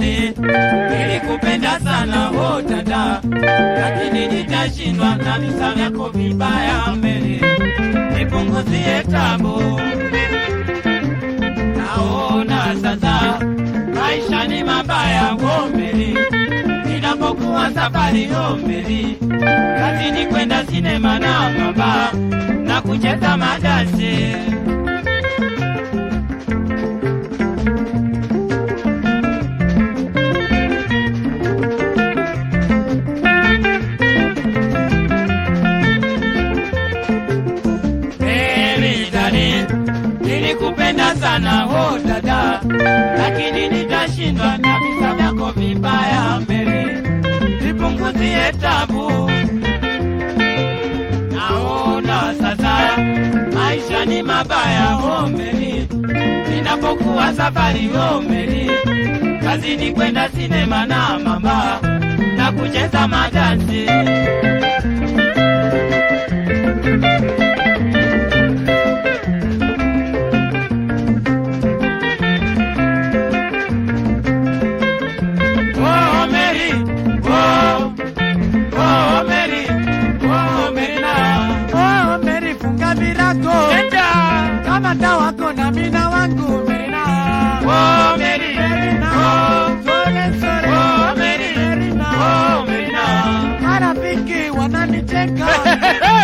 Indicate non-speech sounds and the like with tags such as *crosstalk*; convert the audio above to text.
dali, nilikupenda sana ho dada, lakini nitashindwa na visa vyako vibaya mbele, nipunguzie tabu. Naona sasa maisha ni mabaya Omeri, ninapokuwa safari ombeli, kazini kwenda sinema na maba na kucheza madansi. Sana ho dada, lakini nitashindwa na visa vyako vibaya Mbele nipunguzie tabu. Naona sasa maisha ni mabaya ho Mary, ninapokuwa safari ho Mary, kazini kwenda sinema na mama na kucheza madansi. Kama wako na mina wangu Merina. Oh, oh, oh, oh. Marafiki wananicheka, *laughs*